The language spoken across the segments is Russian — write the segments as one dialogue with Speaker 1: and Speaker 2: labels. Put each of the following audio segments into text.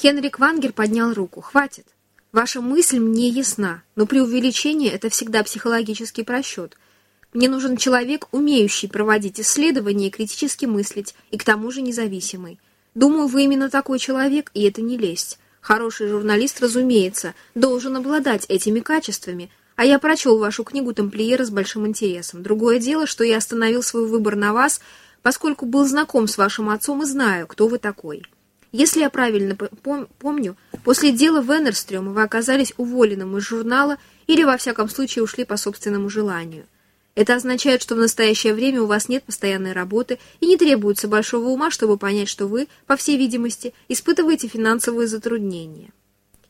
Speaker 1: Хенрик Вангер поднял руку. «Хватит. Ваша мысль мне ясна, но при увеличении это всегда психологический просчет. Мне нужен человек, умеющий проводить исследования и критически мыслить, и к тому же независимый. Думаю, вы именно такой человек, и это не лесть. Хороший журналист, разумеется, должен обладать этими качествами, а я прочел вашу книгу «Тамплиеры» с большим интересом. Другое дело, что я остановил свой выбор на вас, поскольку был знаком с вашим отцом и знаю, кто вы такой. Если я правильно пом помню, после дела Веннерстрёма вы оказались уволенным из журнала или, во всяком случае, ушли по собственному желанию. Это означает, что в настоящее время у вас нет постоянной работы и не требуется большого ума, чтобы понять, что вы, по всей видимости, испытываете финансовые затруднения.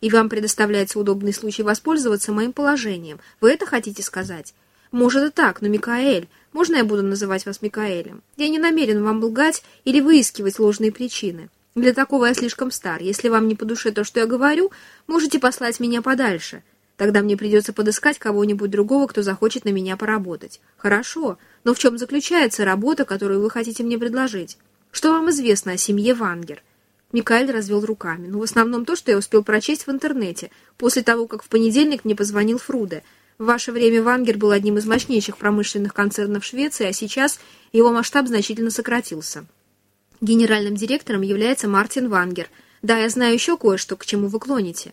Speaker 1: И вам предоставляется удобный случай воспользоваться моим положением. Вы это хотите сказать? Может и так, но Микаэль, можно я буду называть вас Микаэлем? Я не намерен вам лгать или выискивать ложные причины. Для такого я слишком стар. Если вам не по душе то, что я говорю, можете послать меня подальше. Тогда мне придется подыскать кого-нибудь другого, кто захочет на меня поработать. Хорошо, но в чем заключается работа, которую вы хотите мне предложить? Что вам известно о семье Вангер? Микаэль развел руками. Ну, в основном то, что я успел прочесть в интернете, после того, как в понедельник мне позвонил Фруде. В ваше время Вангер был одним из мощнейших промышленных концернов Швеции, а сейчас его масштаб значительно сократился. Генеральным директором является Мартин Вангер. Да, я знаю еще кое-что, к чему вы клоните.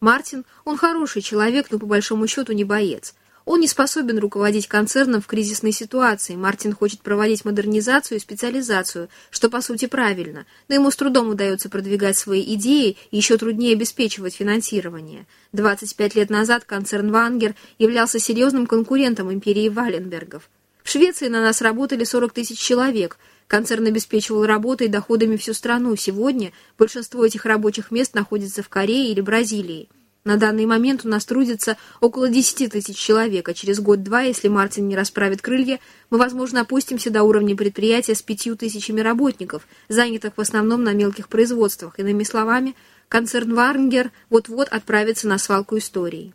Speaker 1: Мартин, он хороший человек, но по большому счету не боец. Он не способен руководить концерном в кризисной ситуации. Мартин хочет проводить модернизацию и специализацию, что по сути правильно, но ему с трудом удается продвигать свои идеи и еще труднее обеспечивать финансирование. 25 лет назад концерн Вангер являлся серьезным конкурентом империи Валенбергов. В Швеции на нас работали 40 тысяч человек – Концерн обеспечивал работой и доходами всю страну. Сегодня большинство этих рабочих мест находится в Корее или Бразилии. На данный момент у нас трудится около 10 тысяч человек, а через год-два, если Мартин не расправит крылья, мы, возможно, опустимся до уровня предприятия с пятью тысячами работников, занятых в основном на мелких производствах. Иными словами, концерн Варнгер вот-вот отправится на свалку истории.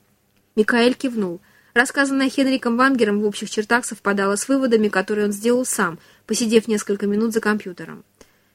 Speaker 1: Микаэль кивнул. Рассказанное Хенриком Вангером в общих чертах совпадало с выводами, которые он сделал сам – посидев несколько минут за компьютером.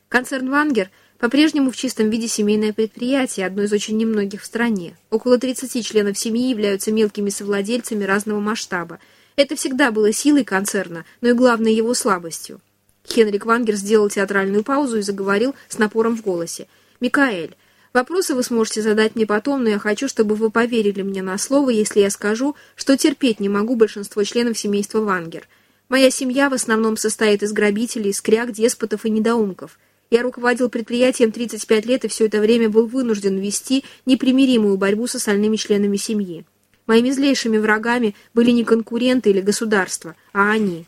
Speaker 1: Концерн «Вангер» по-прежнему в чистом виде семейное предприятие, одно из очень немногих в стране. Около 30 членов семьи являются мелкими совладельцами разного масштаба. Это всегда было силой концерна, но и главной его слабостью. Хенрик Вангер сделал театральную паузу и заговорил с напором в голосе. «Микаэль, вопросы вы сможете задать мне потом, но я хочу, чтобы вы поверили мне на слово, если я скажу, что терпеть не могу большинство членов семейства Вангер. Моя семья в основном состоит из грабителей, скряг, деспотов и недоумков. Я руководил предприятием 35 лет и все это время был вынужден вести непримиримую борьбу с остальными членами семьи. Моими злейшими врагами были не конкуренты или государство, а они.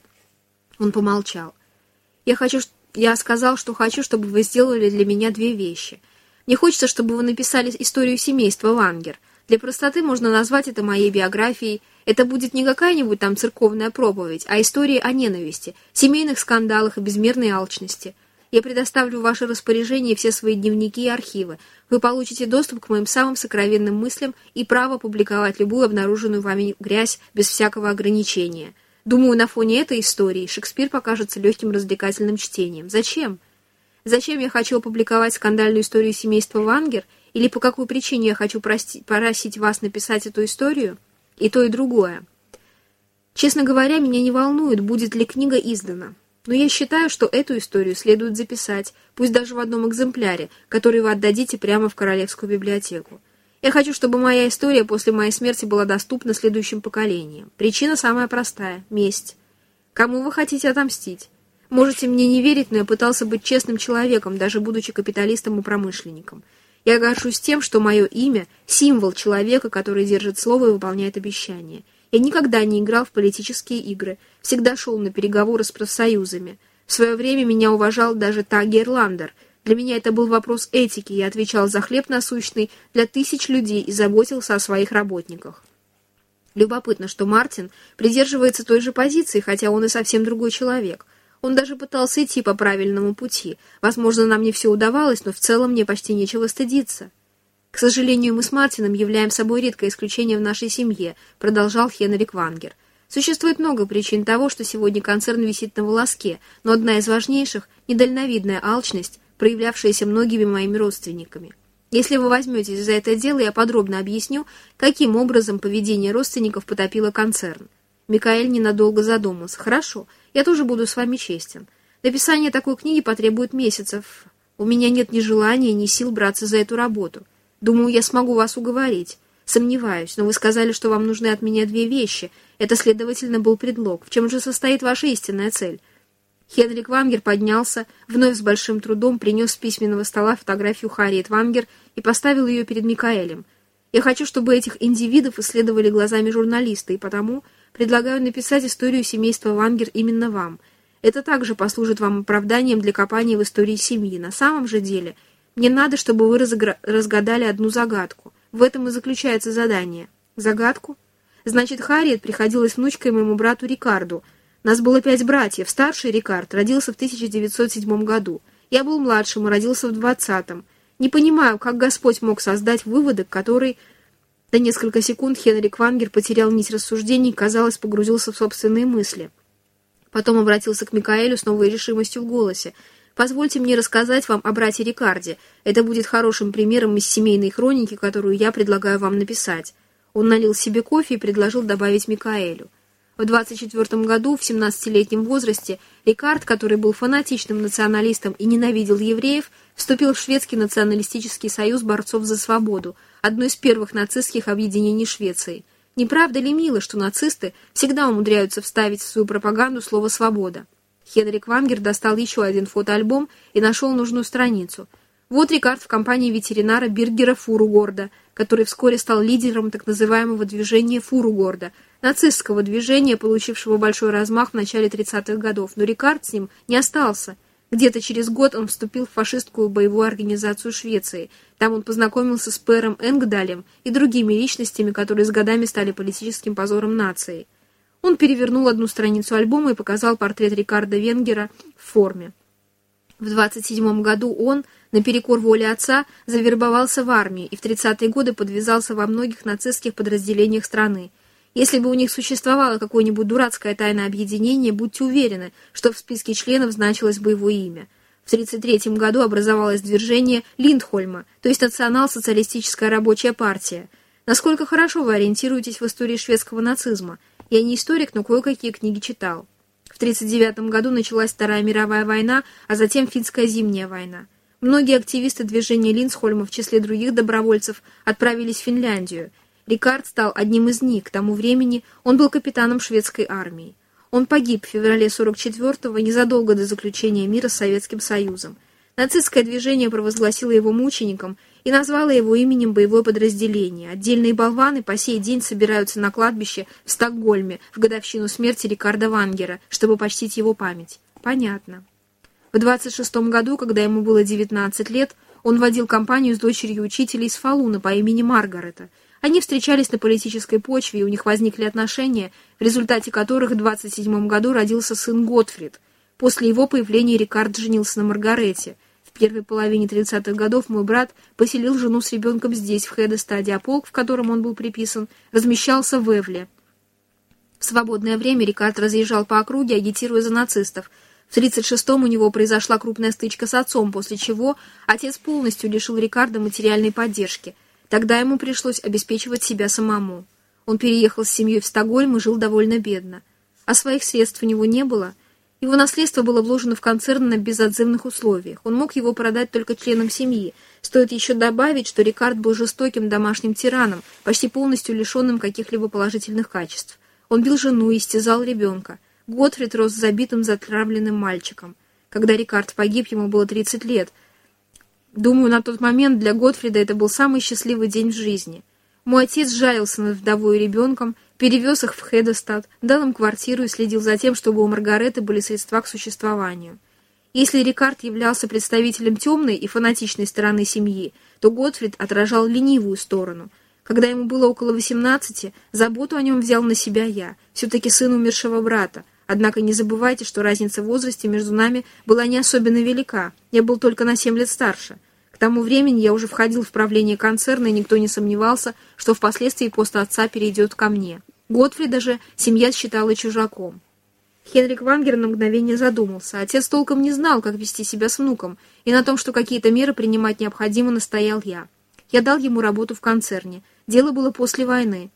Speaker 1: Он помолчал. Я хочу, я сказал, что хочу, чтобы вы сделали для меня две вещи. Мне хочется, чтобы вы написали историю семейства Вангер. Для простоты можно назвать это моей биографией это будет не какая-нибудь там церковная проповедь, а история о ненависти, семейных скандалах и безмерной алчности. Я предоставлю в ваше распоряжение все свои дневники и архивы. Вы получите доступ к моим самым сокровенным мыслям и право публиковать любую обнаруженную вами грязь без всякого ограничения. Думаю, на фоне этой истории Шекспир покажется легким развлекательным чтением. Зачем? Зачем я хочу опубликовать скандальную историю семейства Вангер? Или по какой причине я хочу просить вас написать эту историю? и то, и другое. Честно говоря, меня не волнует, будет ли книга издана. Но я считаю, что эту историю следует записать, пусть даже в одном экземпляре, который вы отдадите прямо в Королевскую библиотеку. Я хочу, чтобы моя история после моей смерти была доступна следующим поколениям. Причина самая простая – месть. Кому вы хотите отомстить? Можете мне не верить, но я пытался быть честным человеком, даже будучи капиталистом и промышленником – я горжусь тем, что мое имя – символ человека, который держит слово и выполняет обещания. Я никогда не играл в политические игры, всегда шел на переговоры с профсоюзами. В свое время меня уважал даже Таги Ирландер. Для меня это был вопрос этики, я отвечал за хлеб насущный для тысяч людей и заботился о своих работниках. Любопытно, что Мартин придерживается той же позиции, хотя он и совсем другой человек – он даже пытался идти по правильному пути. Возможно, нам не все удавалось, но в целом мне почти нечего стыдиться. К сожалению, мы с Мартином являем собой редкое исключение в нашей семье, продолжал Хенрик Вангер. Существует много причин того, что сегодня концерн висит на волоске, но одна из важнейших – недальновидная алчность, проявлявшаяся многими моими родственниками. Если вы возьметесь за это дело, я подробно объясню, каким образом поведение родственников потопило концерн. Микаэль ненадолго задумался. «Хорошо, я тоже буду с вами честен. Написание такой книги потребует месяцев. У меня нет ни желания, ни сил браться за эту работу. Думаю, я смогу вас уговорить. Сомневаюсь, но вы сказали, что вам нужны от меня две вещи. Это, следовательно, был предлог. В чем же состоит ваша истинная цель?» Хенрик Вангер поднялся, вновь с большим трудом принес с письменного стола фотографию Харриет Вангер и поставил ее перед Микаэлем. «Я хочу, чтобы этих индивидов исследовали глазами журналиста, и потому предлагаю написать историю семейства Вангер именно вам. Это также послужит вам оправданием для копания в истории семьи. На самом же деле, мне надо, чтобы вы разгадали одну загадку. В этом и заключается задание. Загадку? Значит, Харриет приходилась внучкой моему брату Рикарду — нас было пять братьев. Старший, Рикард, родился в 1907 году. Я был младшим и родился в 20-м. Не понимаю, как Господь мог создать выводок, который... На несколько секунд Хенрик Вангер потерял нить рассуждений и, казалось, погрузился в собственные мысли. Потом обратился к Микаэлю с новой решимостью в голосе. «Позвольте мне рассказать вам о брате Рикарде. Это будет хорошим примером из семейной хроники, которую я предлагаю вам написать». Он налил себе кофе и предложил добавить Микаэлю. В 24 году, в 17-летнем возрасте, Рикард, который был фанатичным националистом и ненавидел евреев, вступил в Шведский националистический союз борцов за свободу, одно из первых нацистских объединений Швеции. Не правда ли мило, что нацисты всегда умудряются вставить в свою пропаганду слово «свобода»? Хенрик Вангер достал еще один фотоальбом и нашел нужную страницу. Вот Рикард в компании ветеринара Биргера Фуругорда, который вскоре стал лидером так называемого движения Фуругорда – нацистского движения, получившего большой размах в начале 30-х годов, но Рикард с ним не остался. Где-то через год он вступил в фашистскую боевую организацию Швеции. Там он познакомился с Пером Энгдалем и другими личностями, которые с годами стали политическим позором нации. Он перевернул одну страницу альбома и показал портрет Рикарда Венгера в форме. В 27 году он, наперекор воле отца, завербовался в армии и в 30-е годы подвязался во многих нацистских подразделениях страны. Если бы у них существовало какое-нибудь дурацкое тайное объединение, будьте уверены, что в списке членов значилось бы его имя. В 1933 году образовалось движение Линдхольма, то есть Национал-социалистическая рабочая партия. Насколько хорошо вы ориентируетесь в истории шведского нацизма? Я не историк, но кое-какие книги читал. В 1939 году началась Вторая мировая война, а затем Финская зимняя война. Многие активисты движения Линсхольма в числе других добровольцев отправились в Финляндию, Рикард стал одним из них. К тому времени он был капитаном шведской армии. Он погиб в феврале 44-го, незадолго до заключения мира с Советским Союзом. Нацистское движение провозгласило его мучеником и назвало его именем боевое подразделение. Отдельные болваны по сей день собираются на кладбище в Стокгольме в годовщину смерти Рикарда Вангера, чтобы почтить его память. Понятно. В 26-м году, когда ему было 19 лет, он водил компанию с дочерью учителя из Фалуна по имени Маргарета – они встречались на политической почве, и у них возникли отношения, в результате которых в 27 году родился сын Готфрид. После его появления Рикард женился на Маргарете. В первой половине 30-х годов мой брат поселил жену с ребенком здесь, в Хедестаде, а полк, в котором он был приписан, размещался в Эвле. В свободное время Рикард разъезжал по округе, агитируя за нацистов. В 36-м у него произошла крупная стычка с отцом, после чего отец полностью лишил Рикарда материальной поддержки – Тогда ему пришлось обеспечивать себя самому. Он переехал с семьей в Стокгольм и жил довольно бедно. А своих средств у него не было. Его наследство было вложено в концерн на безотзывных условиях. Он мог его продать только членам семьи. Стоит еще добавить, что Рикард был жестоким домашним тираном, почти полностью лишенным каких-либо положительных качеств. Он бил жену и истязал ребенка. Готфрид рос забитым, затравленным мальчиком. Когда Рикард погиб, ему было 30 лет – Думаю, на тот момент для Готфрида это был самый счастливый день в жизни. Мой отец жалился над вдовой и ребенком, перевез их в Хедестад, дал им квартиру и следил за тем, чтобы у Маргареты были средства к существованию. Если Рикард являлся представителем темной и фанатичной стороны семьи, то Готфрид отражал ленивую сторону. Когда ему было около 18, заботу о нем взял на себя я, все-таки сын умершего брата. Однако не забывайте, что разница в возрасте между нами была не особенно велика, я был только на 7 лет старше. К тому времени я уже входил в правление концерна, и никто не сомневался, что впоследствии пост отца перейдет ко мне. Готфрида же семья считала чужаком. Хенрик Вангер на мгновение задумался. Отец толком не знал, как вести себя с внуком, и на том, что какие-то меры принимать необходимо, настоял я. Я дал ему работу в концерне. Дело было после войны.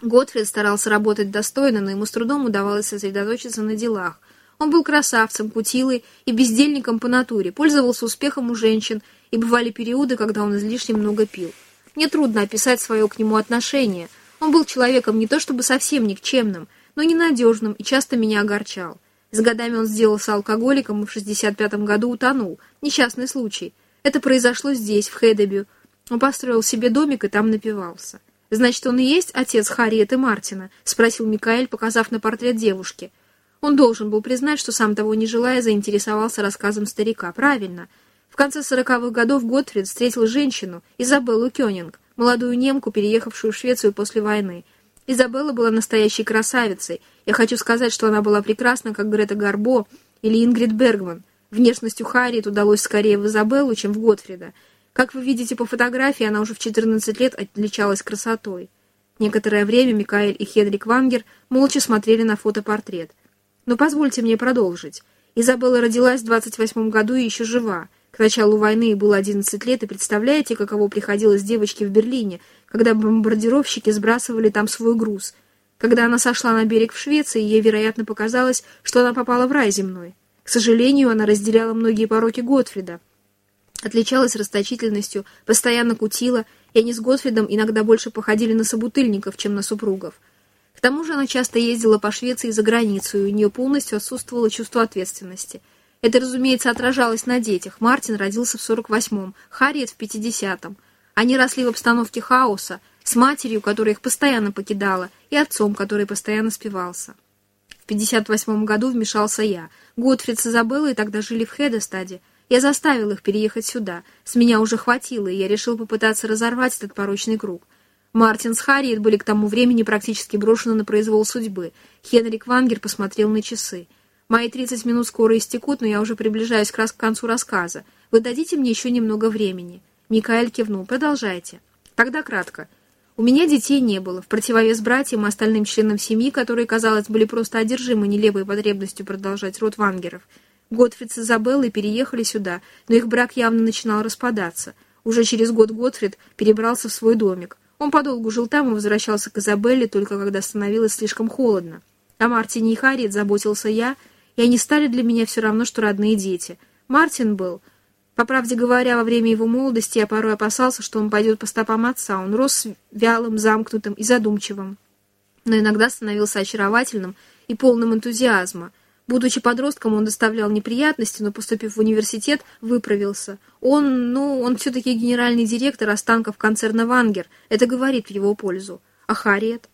Speaker 1: Готфрид старался работать достойно, но ему с трудом удавалось сосредоточиться на делах. Он был красавцем, кутилой и бездельником по натуре, пользовался успехом у женщин, и бывали периоды, когда он излишне много пил. Мне трудно описать свое к нему отношение. Он был человеком не то чтобы совсем никчемным, но ненадежным и часто меня огорчал. С годами он сделался алкоголиком и в 65-м году утонул. Несчастный случай. Это произошло здесь, в Хедебю. Он построил себе домик и там напивался. «Значит, он и есть отец Харриет и Мартина?» — спросил Микаэль, показав на портрет девушки. Он должен был признать, что сам того не желая, заинтересовался рассказом старика. Правильно. В конце сороковых годов Готфрид встретил женщину, Изабеллу Кёнинг, молодую немку, переехавшую в Швецию после войны. Изабелла была настоящей красавицей. Я хочу сказать, что она была прекрасна, как Грета Гарбо или Ингрид Бергман. Внешностью Харриет удалось скорее в Изабеллу, чем в Готфрида — как вы видите по фотографии, она уже в 14 лет отличалась красотой. Некоторое время Микаэль и Хедрик Вангер молча смотрели на фотопортрет. Но позвольте мне продолжить. Изабелла родилась в 28 году и еще жива. К началу войны было 11 лет, и представляете, каково приходилось девочке в Берлине, когда бомбардировщики сбрасывали там свой груз. Когда она сошла на берег в Швеции, ей, вероятно, показалось, что она попала в рай земной. К сожалению, она разделяла многие пороки Готфрида — отличалась расточительностью, постоянно кутила, и они с Готфридом иногда больше походили на собутыльников, чем на супругов. К тому же она часто ездила по Швеции за границу, и у нее полностью отсутствовало чувство ответственности. Это, разумеется, отражалось на детях. Мартин родился в 48-м, Харриет в 50-м. Они росли в обстановке хаоса, с матерью, которая их постоянно покидала, и отцом, который постоянно спивался. В 58 году вмешался я. Готфрид с Изабеллой тогда жили в Хедестаде, я заставил их переехать сюда. С меня уже хватило, и я решил попытаться разорвать этот порочный круг. Мартин с Харриет были к тому времени практически брошены на произвол судьбы. Хенрик Вангер посмотрел на часы. «Мои 30 минут скоро истекут, но я уже приближаюсь к, к концу рассказа. Вы дадите мне еще немного времени?» Микаэль кивнул. «Продолжайте». «Тогда кратко. У меня детей не было. В противовес братьям и остальным членам семьи, которые, казалось, были просто одержимы нелепой потребностью продолжать род Вангеров – Готфрид с Изабеллой переехали сюда, но их брак явно начинал распадаться. Уже через год Готфрид перебрался в свой домик. Он подолгу жил там и возвращался к Изабелле, только когда становилось слишком холодно. О Мартине и Харриет заботился я, и они стали для меня все равно, что родные дети. Мартин был... По правде говоря, во время его молодости я порой опасался, что он пойдет по стопам отца. Он рос вялым, замкнутым и задумчивым, но иногда становился очаровательным и полным энтузиазма. Будучи подростком, он доставлял неприятности, но, поступив в университет, выправился. Он, ну, он все-таки генеральный директор останков концерна «Вангер». Это говорит в его пользу. А Харриет?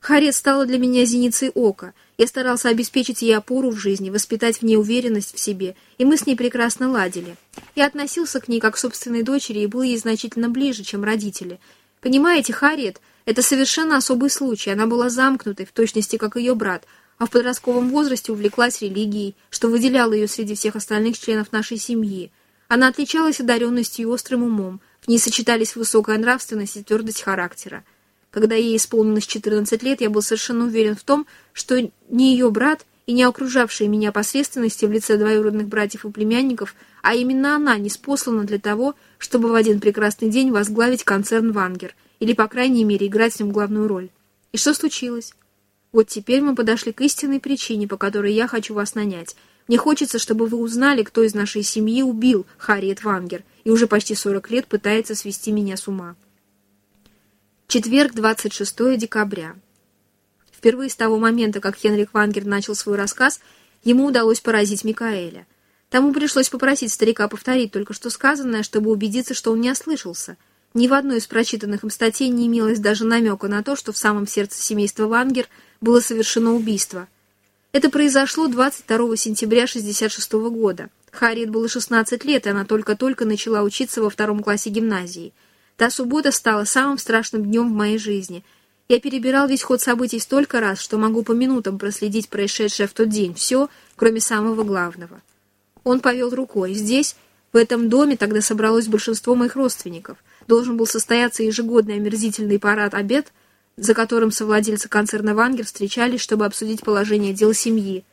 Speaker 1: Харриет стала для меня зеницей ока. Я старался обеспечить ей опору в жизни, воспитать в ней уверенность в себе, и мы с ней прекрасно ладили. Я относился к ней как к собственной дочери и был ей значительно ближе, чем родители. Понимаете, Харриет — это совершенно особый случай. Она была замкнутой, в точности, как ее брат — а в подростковом возрасте увлеклась религией, что выделяло ее среди всех остальных членов нашей семьи. Она отличалась одаренностью и острым умом, в ней сочетались высокая нравственность и твердость характера. Когда ей исполнилось 14 лет, я был совершенно уверен в том, что ни ее брат и не окружавшие меня посредственности в лице двоюродных братьев и племянников, а именно она не спослана для того, чтобы в один прекрасный день возглавить концерн «Вангер» или, по крайней мере, играть в нем главную роль. И что случилось? Вот теперь мы подошли к истинной причине, по которой я хочу вас нанять. Мне хочется, чтобы вы узнали, кто из нашей семьи убил Харриет Вангер и уже почти 40 лет пытается свести меня с ума. Четверг, 26 декабря. Впервые с того момента, как Хенрик Вангер начал свой рассказ, ему удалось поразить Микаэля. Тому пришлось попросить старика повторить только что сказанное, чтобы убедиться, что он не ослышался — ни в одной из прочитанных им статей не имелось даже намека на то, что в самом сердце семейства Вангер было совершено убийство. Это произошло 22 сентября 1966 года. Харриет было 16 лет, и она только-только начала учиться во втором классе гимназии. Та суббота стала самым страшным днем в моей жизни. Я перебирал весь ход событий столько раз, что могу по минутам проследить происшедшее в тот день, все, кроме самого главного. Он повел рукой. Здесь, в этом доме, тогда собралось большинство моих родственников — должен был состояться ежегодный омерзительный парад-обед, за которым совладельцы концерна «Вангер» встречались, чтобы обсудить положение дел семьи.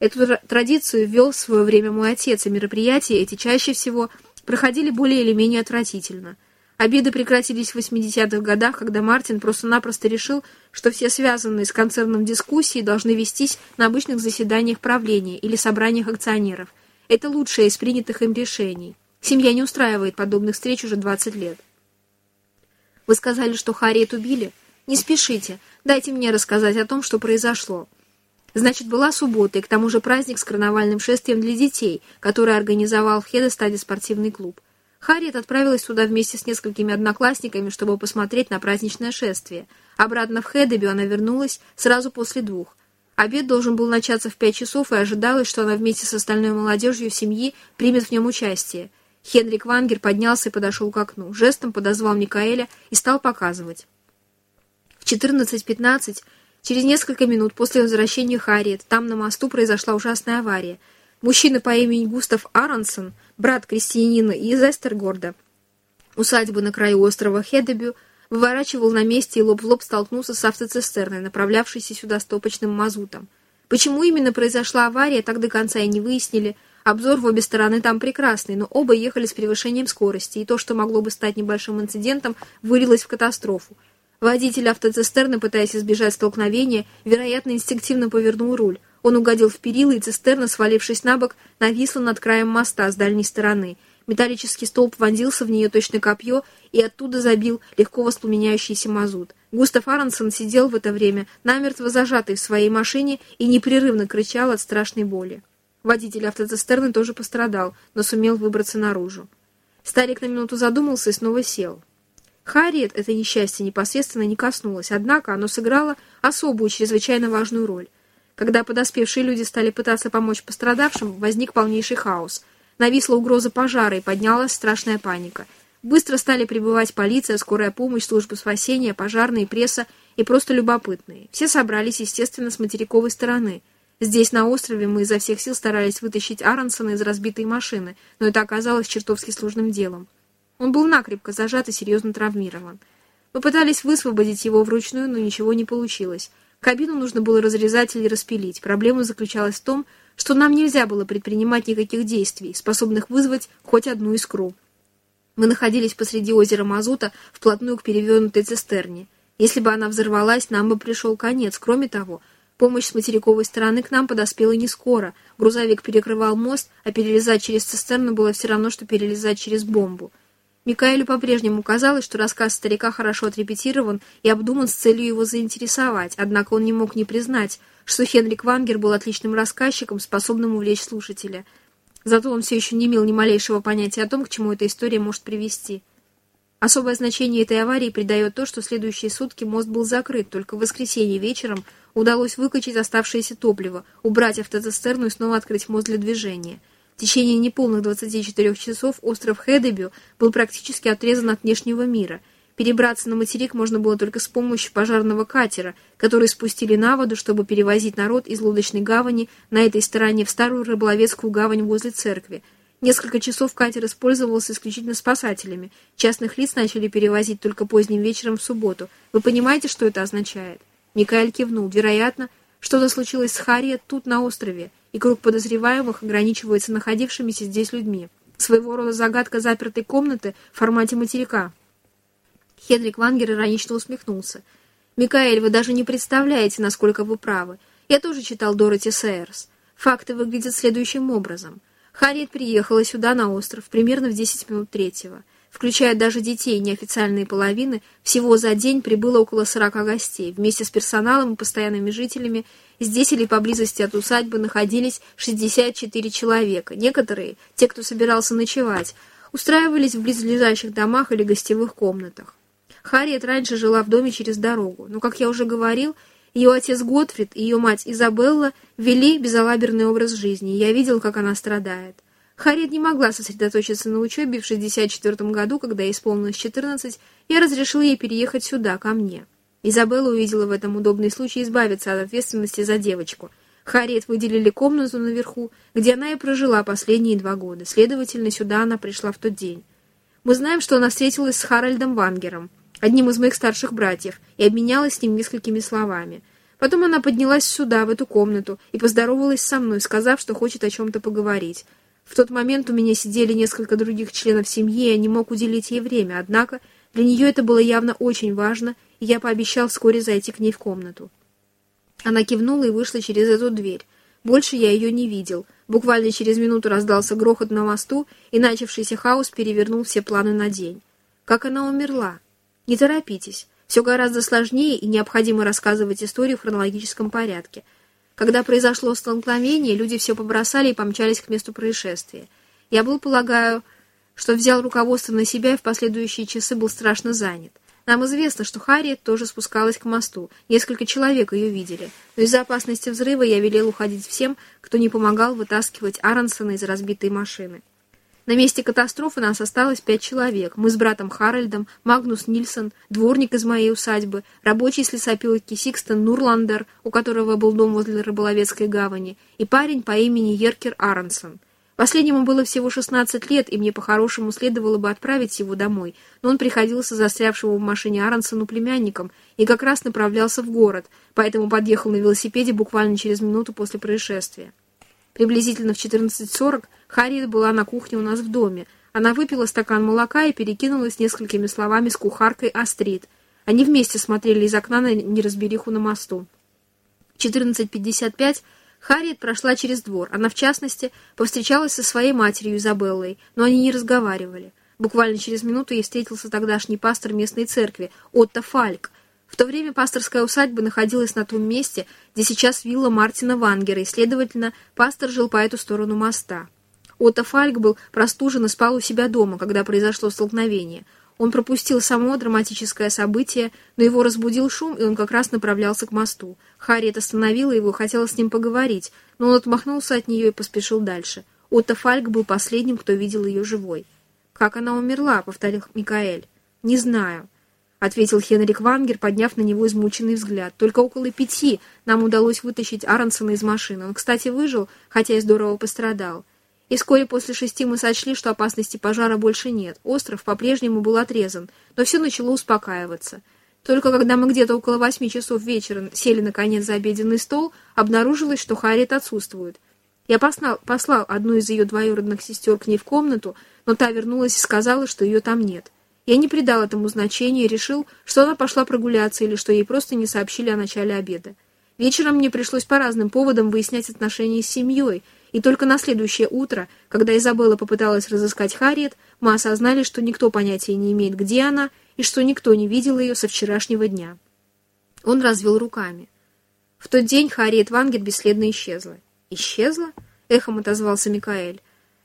Speaker 1: Эту традицию ввел в свое время мой отец, и мероприятия эти чаще всего проходили более или менее отвратительно. Обиды прекратились в 80-х годах, когда Мартин просто-напросто решил, что все связанные с концерном дискуссии должны вестись на обычных заседаниях правления или собраниях акционеров. Это лучшее из принятых им решений. Семья не устраивает подобных встреч уже 20 лет. Вы сказали, что Харриет убили? Не спешите. Дайте мне рассказать о том, что произошло. Значит, была суббота, и к тому же праздник с карнавальным шествием для детей, который организовал в Хедестаде спортивный клуб. Харриет отправилась туда вместе с несколькими одноклассниками, чтобы посмотреть на праздничное шествие. Обратно в Хедебю она вернулась сразу после двух. Обед должен был начаться в пять часов, и ожидалось, что она вместе с остальной молодежью семьи примет в нем участие. Хенрик Вангер поднялся и подошел к окну, жестом подозвал Микаэля и стал показывать. В 14.15, через несколько минут после возвращения Харриет, там на мосту произошла ужасная авария. Мужчина по имени Густав Аронсон – брат крестьянина из Эстергорда, усадьбы на краю острова Хедебю, выворачивал на месте и лоб в лоб столкнулся с автоцистерной, направлявшейся сюда с топочным мазутом. Почему именно произошла авария, так до конца и не выяснили. Обзор в обе стороны там прекрасный, но оба ехали с превышением скорости, и то, что могло бы стать небольшим инцидентом, вылилось в катастрофу. Водитель автоцистерны, пытаясь избежать столкновения, вероятно, инстинктивно повернул руль. Он угодил в перила, и цистерна, свалившись на бок, нависла над краем моста с дальней стороны. Металлический столб вонзился в нее точно копье и оттуда забил легко воспламеняющийся мазут. Густав Аронсон сидел в это время, намертво зажатый в своей машине, и непрерывно кричал от страшной боли. Водитель автоцистерны тоже пострадал, но сумел выбраться наружу. Старик на минуту задумался и снова сел. Харриет это несчастье непосредственно не коснулось, однако оно сыграло особую, чрезвычайно важную роль. Когда подоспевшие люди стали пытаться помочь пострадавшим, возник полнейший хаос. Нависла угроза пожара и поднялась страшная паника. Быстро стали прибывать полиция, скорая помощь, служба спасения, пожарные, пресса и просто любопытные. Все собрались, естественно, с материковой стороны. Здесь, на острове, мы изо всех сил старались вытащить Аронсона из разбитой машины, но это оказалось чертовски сложным делом. Он был накрепко зажат и серьезно травмирован. Мы пытались высвободить его вручную, но ничего не получилось. Кабину нужно было разрезать или распилить. Проблема заключалась в том, что нам нельзя было предпринимать никаких действий, способных вызвать хоть одну искру. Мы находились посреди озера Мазута, вплотную к перевернутой цистерне. Если бы она взорвалась, нам бы пришел конец. Кроме того, помощь с материковой стороны к нам подоспела не скоро. Грузовик перекрывал мост, а перелезать через цистерну было все равно, что перелезать через бомбу. Микаэлю по-прежнему казалось, что рассказ старика хорошо отрепетирован и обдуман с целью его заинтересовать, однако он не мог не признать, что Хенрик Вангер был отличным рассказчиком, способным увлечь слушателя. Зато он все еще не имел ни малейшего понятия о том, к чему эта история может привести. Особое значение этой аварии придает то, что следующие сутки мост был закрыт, только в воскресенье вечером удалось выкачать оставшееся топливо, убрать автоцистерну и снова открыть мост для движения – в течение неполных 24 часов остров Хедебю был практически отрезан от внешнего мира. Перебраться на материк можно было только с помощью пожарного катера, который спустили на воду, чтобы перевозить народ из лодочной гавани на этой стороне в старую рыболовецкую гавань возле церкви. Несколько часов катер использовался исключительно спасателями. Частных лиц начали перевозить только поздним вечером в субботу. Вы понимаете, что это означает? Микаэль кивнул. Вероятно, что-то случилось с Харриет тут, на острове и круг подозреваемых ограничивается находившимися здесь людьми. Своего рода загадка запертой комнаты в формате материка. Хедрик Вангер иронично усмехнулся. «Микаэль, вы даже не представляете, насколько вы правы. Я тоже читал Дороти Сейерс. Факты выглядят следующим образом. Харриет приехала сюда, на остров, примерно в 10 минут третьего. Включая даже детей неофициальные половины, всего за день прибыло около 40 гостей. Вместе с персоналом и постоянными жителями Здесь или поблизости от усадьбы находились 64 человека. Некоторые, те, кто собирался ночевать, устраивались в близлежащих домах или гостевых комнатах. Харриет раньше жила в доме через дорогу, но, как я уже говорил, ее отец Готфрид и ее мать Изабелла вели безалаберный образ жизни, и я видел, как она страдает. Харриет не могла сосредоточиться на учебе в 64 году, когда ей исполнилось 14, я разрешил ей переехать сюда, ко мне. Изабелла увидела в этом удобный случай избавиться от ответственности за девочку. Харриет выделили комнату наверху, где она и прожила последние два года. Следовательно, сюда она пришла в тот день. Мы знаем, что она встретилась с Харальдом Вангером, одним из моих старших братьев, и обменялась с ним несколькими словами. Потом она поднялась сюда, в эту комнату, и поздоровалась со мной, сказав, что хочет о чем-то поговорить. В тот момент у меня сидели несколько других членов семьи, и я не мог уделить ей время, однако для нее это было явно очень важно, и я пообещал вскоре зайти к ней в комнату. Она кивнула и вышла через эту дверь. Больше я ее не видел. Буквально через минуту раздался грохот на мосту, и начавшийся хаос перевернул все планы на день. Как она умерла? Не торопитесь. Все гораздо сложнее, и необходимо рассказывать историю в хронологическом порядке. Когда произошло столкновение, люди все побросали и помчались к месту происшествия. Я был, полагаю, что взял руководство на себя и в последующие часы был страшно занят. Нам известно, что Харриет тоже спускалась к мосту. Несколько человек ее видели. Но из-за опасности взрыва я велел уходить всем, кто не помогал вытаскивать Аронсона из разбитой машины. На месте катастрофы нас осталось пять человек. Мы с братом Харальдом, Магнус Нильсон, дворник из моей усадьбы, рабочий с лесопилки Сикстен Нурландер, у которого был дом возле рыболовецкой гавани, и парень по имени Еркер Аронсон. Последнему было всего 16 лет, и мне по-хорошему следовало бы отправить его домой, но он приходился застрявшему в машине Аронсону племянником и как раз направлялся в город, поэтому подъехал на велосипеде буквально через минуту после происшествия. Приблизительно в 14.40 Харриет была на кухне у нас в доме. Она выпила стакан молока и перекинулась несколькими словами с кухаркой Астрид. Они вместе смотрели из окна на неразбериху на мосту. В 14.55 Харриет прошла через двор. Она, в частности, повстречалась со своей матерью Изабеллой, но они не разговаривали. Буквально через минуту ей встретился тогдашний пастор местной церкви, Отто Фальк. В то время пасторская усадьба находилась на том месте, где сейчас вилла Мартина Вангера, и, следовательно, пастор жил по эту сторону моста. Отто Фальк был простужен и спал у себя дома, когда произошло столкновение – он пропустил само драматическое событие, но его разбудил шум, и он как раз направлялся к мосту. Харриет остановила его и хотела с ним поговорить, но он отмахнулся от нее и поспешил дальше. Отто Фальк был последним, кто видел ее живой. «Как она умерла?» — повторил Микаэль. «Не знаю», — ответил Хенрик Вангер, подняв на него измученный взгляд. «Только около пяти нам удалось вытащить Аронсона из машины. Он, кстати, выжил, хотя и здорово пострадал. И вскоре после шести мы сочли, что опасности пожара больше нет. Остров по-прежнему был отрезан, но все начало успокаиваться. Только когда мы где-то около восьми часов вечера сели наконец за обеденный стол, обнаружилось, что Харриет отсутствует. Я послал, послал одну из ее двоюродных сестер к ней в комнату, но та вернулась и сказала, что ее там нет. Я не придал этому значения и решил, что она пошла прогуляться или что ей просто не сообщили о начале обеда. Вечером мне пришлось по разным поводам выяснять отношения с семьей — и только на следующее утро, когда Изабелла попыталась разыскать Харриет, мы осознали, что никто понятия не имеет, где она, и что никто не видел ее со вчерашнего дня. Он развел руками. В тот день Харриет Вангет бесследно исчезла. «Исчезла?» — эхом отозвался Микаэль.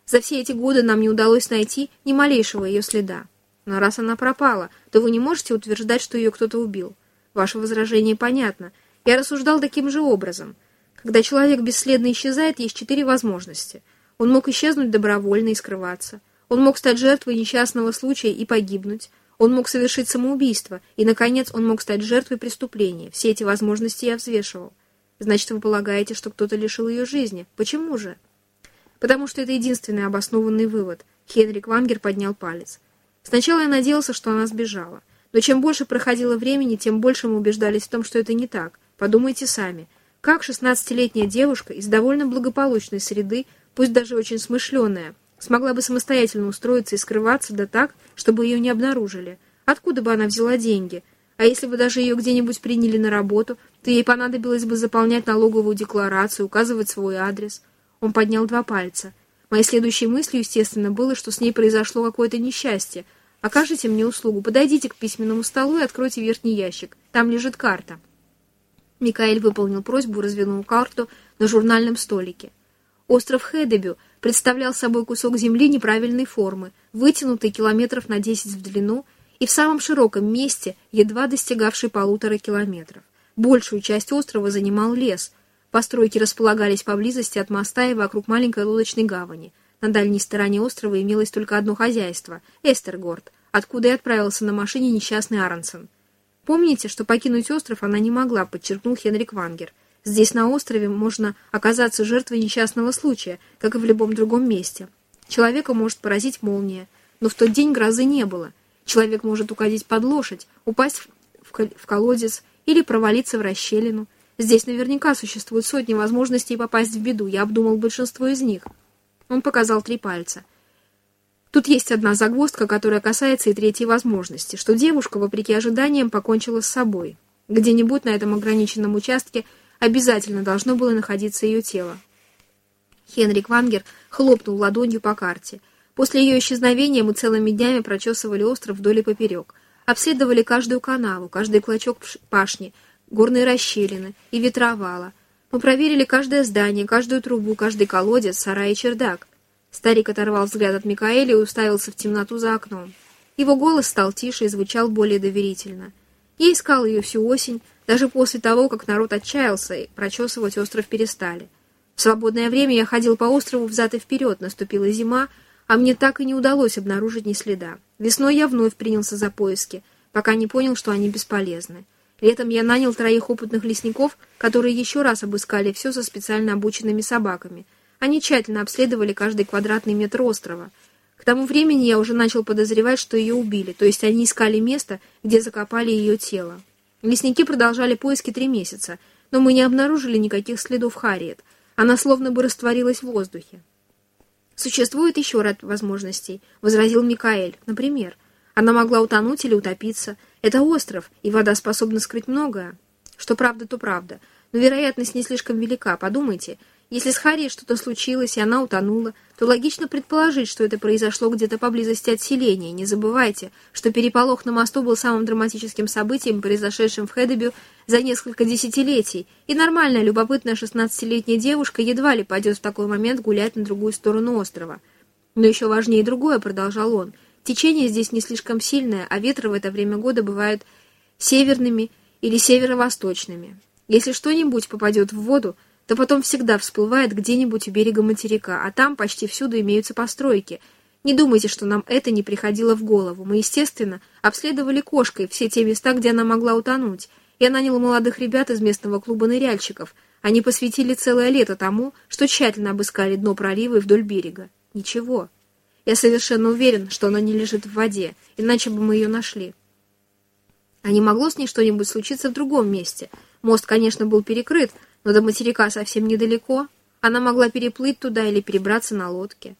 Speaker 1: «За все эти годы нам не удалось найти ни малейшего ее следа. Но раз она пропала, то вы не можете утверждать, что ее кто-то убил. Ваше возражение понятно. Я рассуждал таким же образом. Когда человек бесследно исчезает, есть четыре возможности. Он мог исчезнуть добровольно и скрываться. Он мог стать жертвой несчастного случая и погибнуть. Он мог совершить самоубийство. И, наконец, он мог стать жертвой преступления. Все эти возможности я взвешивал. Значит, вы полагаете, что кто-то лишил ее жизни. Почему же? Потому что это единственный обоснованный вывод. Хенрик Вангер поднял палец. Сначала я надеялся, что она сбежала. Но чем больше проходило времени, тем больше мы убеждались в том, что это не так. Подумайте сами. Как шестнадцатилетняя девушка из довольно благополучной среды, пусть даже очень смышленая, смогла бы самостоятельно устроиться и скрываться да так, чтобы ее не обнаружили? Откуда бы она взяла деньги? А если бы даже ее где-нибудь приняли на работу, то ей понадобилось бы заполнять налоговую декларацию, указывать свой адрес. Он поднял два пальца. Моей следующей мыслью, естественно, было, что с ней произошло какое-то несчастье. Окажите мне услугу, подойдите к письменному столу и откройте верхний ящик. Там лежит карта. Микаэль выполнил просьбу развернул карту на журнальном столике. Остров Хедебю представлял собой кусок земли неправильной формы, вытянутый километров на 10 в длину и в самом широком месте, едва достигавший полутора километров. Большую часть острова занимал лес. Постройки располагались поблизости от моста и вокруг маленькой лодочной гавани. На дальней стороне острова имелось только одно хозяйство — Эстергорд, откуда и отправился на машине несчастный Аронсон. Помните, что покинуть остров она не могла, подчеркнул Хенрик Вангер. Здесь, на острове, можно оказаться жертвой несчастного случая, как и в любом другом месте. Человека может поразить молния, но в тот день грозы не было. Человек может угодить под лошадь, упасть в колодец или провалиться в расщелину. Здесь наверняка существуют сотни возможностей попасть в беду, я обдумал большинство из них. Он показал три пальца. Тут есть одна загвоздка, которая касается и третьей возможности, что девушка, вопреки ожиданиям, покончила с собой. Где-нибудь на этом ограниченном участке обязательно должно было находиться ее тело. Хенрик Вангер хлопнул ладонью по карте. После ее исчезновения мы целыми днями прочесывали остров вдоль и поперек. Обследовали каждую канаву, каждый клочок пашни, горные расщелины и ветровала. Мы проверили каждое здание, каждую трубу, каждый колодец, сарай и чердак. Старик оторвал взгляд от Микаэля и уставился в темноту за окном. Его голос стал тише и звучал более доверительно. Я искал ее всю осень, даже после того, как народ отчаялся и прочесывать остров перестали. В свободное время я ходил по острову взад и вперед, наступила зима, а мне так и не удалось обнаружить ни следа. Весной я вновь принялся за поиски, пока не понял, что они бесполезны. Летом я нанял троих опытных лесников, которые еще раз обыскали все со специально обученными собаками. Они тщательно обследовали каждый квадратный метр острова. К тому времени я уже начал подозревать, что ее убили, то есть они искали место, где закопали ее тело. Лесники продолжали поиски три месяца, но мы не обнаружили никаких следов Харриет. Она словно бы растворилась в воздухе. «Существует еще ряд возможностей», — возразил Микаэль. «Например, она могла утонуть или утопиться. Это остров, и вода способна скрыть многое. Что правда, то правда. Но вероятность не слишком велика. Подумайте, если с Харри что-то случилось, и она утонула, то логично предположить, что это произошло где-то поблизости от селения. Не забывайте, что переполох на мосту был самым драматическим событием, произошедшим в Хедебю за несколько десятилетий, и нормальная, любопытная шестнадцатилетняя девушка едва ли пойдет в такой момент гулять на другую сторону острова. Но еще важнее другое, продолжал он. Течение здесь не слишком сильное, а ветры в это время года бывают северными или северо-восточными. Если что-нибудь попадет в воду, то потом всегда всплывает где-нибудь у берега материка, а там почти всюду имеются постройки. Не думайте, что нам это не приходило в голову. Мы, естественно, обследовали кошкой все те места, где она могла утонуть. Я нанял молодых ребят из местного клуба ныряльщиков. Они посвятили целое лето тому, что тщательно обыскали дно пролива и вдоль берега. Ничего. Я совершенно уверен, что она не лежит в воде, иначе бы мы ее нашли. А не могло с ней что-нибудь случиться в другом месте. Мост, конечно, был перекрыт, но до материка совсем недалеко. Она могла переплыть туда или перебраться на лодке.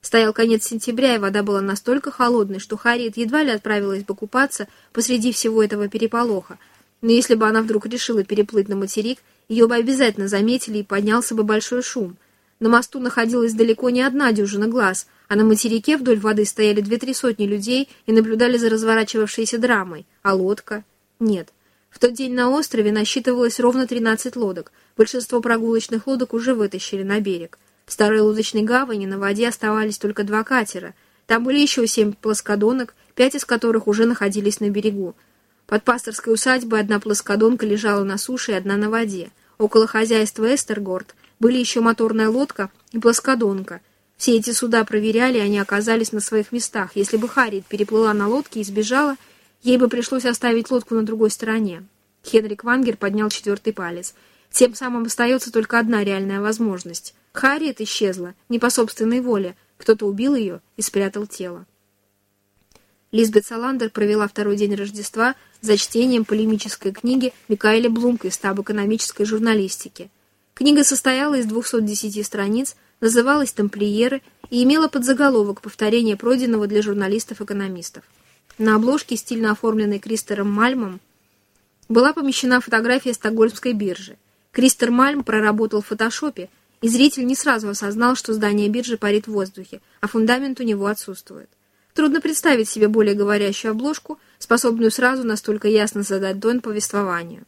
Speaker 1: Стоял конец сентября, и вода была настолько холодной, что Харриет едва ли отправилась бы купаться посреди всего этого переполоха. Но если бы она вдруг решила переплыть на материк, ее бы обязательно заметили и поднялся бы большой шум. На мосту находилась далеко не одна дюжина глаз, а на материке вдоль воды стояли две-три сотни людей и наблюдали за разворачивавшейся драмой. А лодка? Нет. В тот день на острове насчитывалось ровно 13 лодок. Большинство прогулочных лодок уже вытащили на берег. В старой лодочной гавани на воде оставались только два катера. Там были еще семь плоскодонок, пять из которых уже находились на берегу. Под пасторской усадьбой одна плоскодонка лежала на суше и одна на воде. Около хозяйства Эстергорд были еще моторная лодка и плоскодонка. Все эти суда проверяли, они оказались на своих местах. Если бы Харриет переплыла на лодке и сбежала, Ей бы пришлось оставить лодку на другой стороне. Хенрик Вангер поднял четвертый палец. Тем самым остается только одна реальная возможность. Харриет исчезла, не по собственной воле. Кто-то убил ее и спрятал тело. Лизбет Саландер провела второй день Рождества за чтением полемической книги Микаэля Блумка из стаба экономической журналистики. Книга состояла из 210 страниц, называлась «Тамплиеры» и имела подзаголовок «Повторение пройденного для журналистов-экономистов». На обложке, стильно оформленной Кристером Мальмом, была помещена фотография стокгольмской биржи. Кристер Мальм проработал в фотошопе, и зритель не сразу осознал, что здание биржи парит в воздухе, а фундамент у него отсутствует. Трудно представить себе более говорящую обложку, способную сразу настолько ясно задать тон повествованию.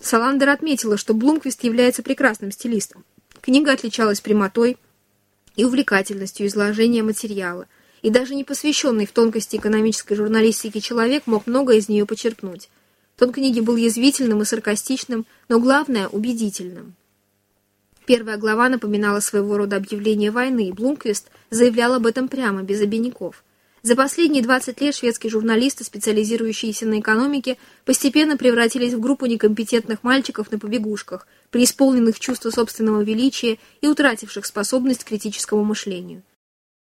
Speaker 1: Саландер отметила, что Блумквист является прекрасным стилистом. Книга отличалась прямотой и увлекательностью изложения материала – и даже не посвященный в тонкости экономической журналистики человек мог многое из нее почерпнуть. Тон книги был язвительным и саркастичным, но главное – убедительным. Первая глава напоминала своего рода объявление войны, и Блумквист заявлял об этом прямо, без обиняков. За последние 20 лет шведские журналисты, специализирующиеся на экономике, постепенно превратились в группу некомпетентных мальчиков на побегушках, преисполненных чувства собственного величия и утративших способность к критическому мышлению.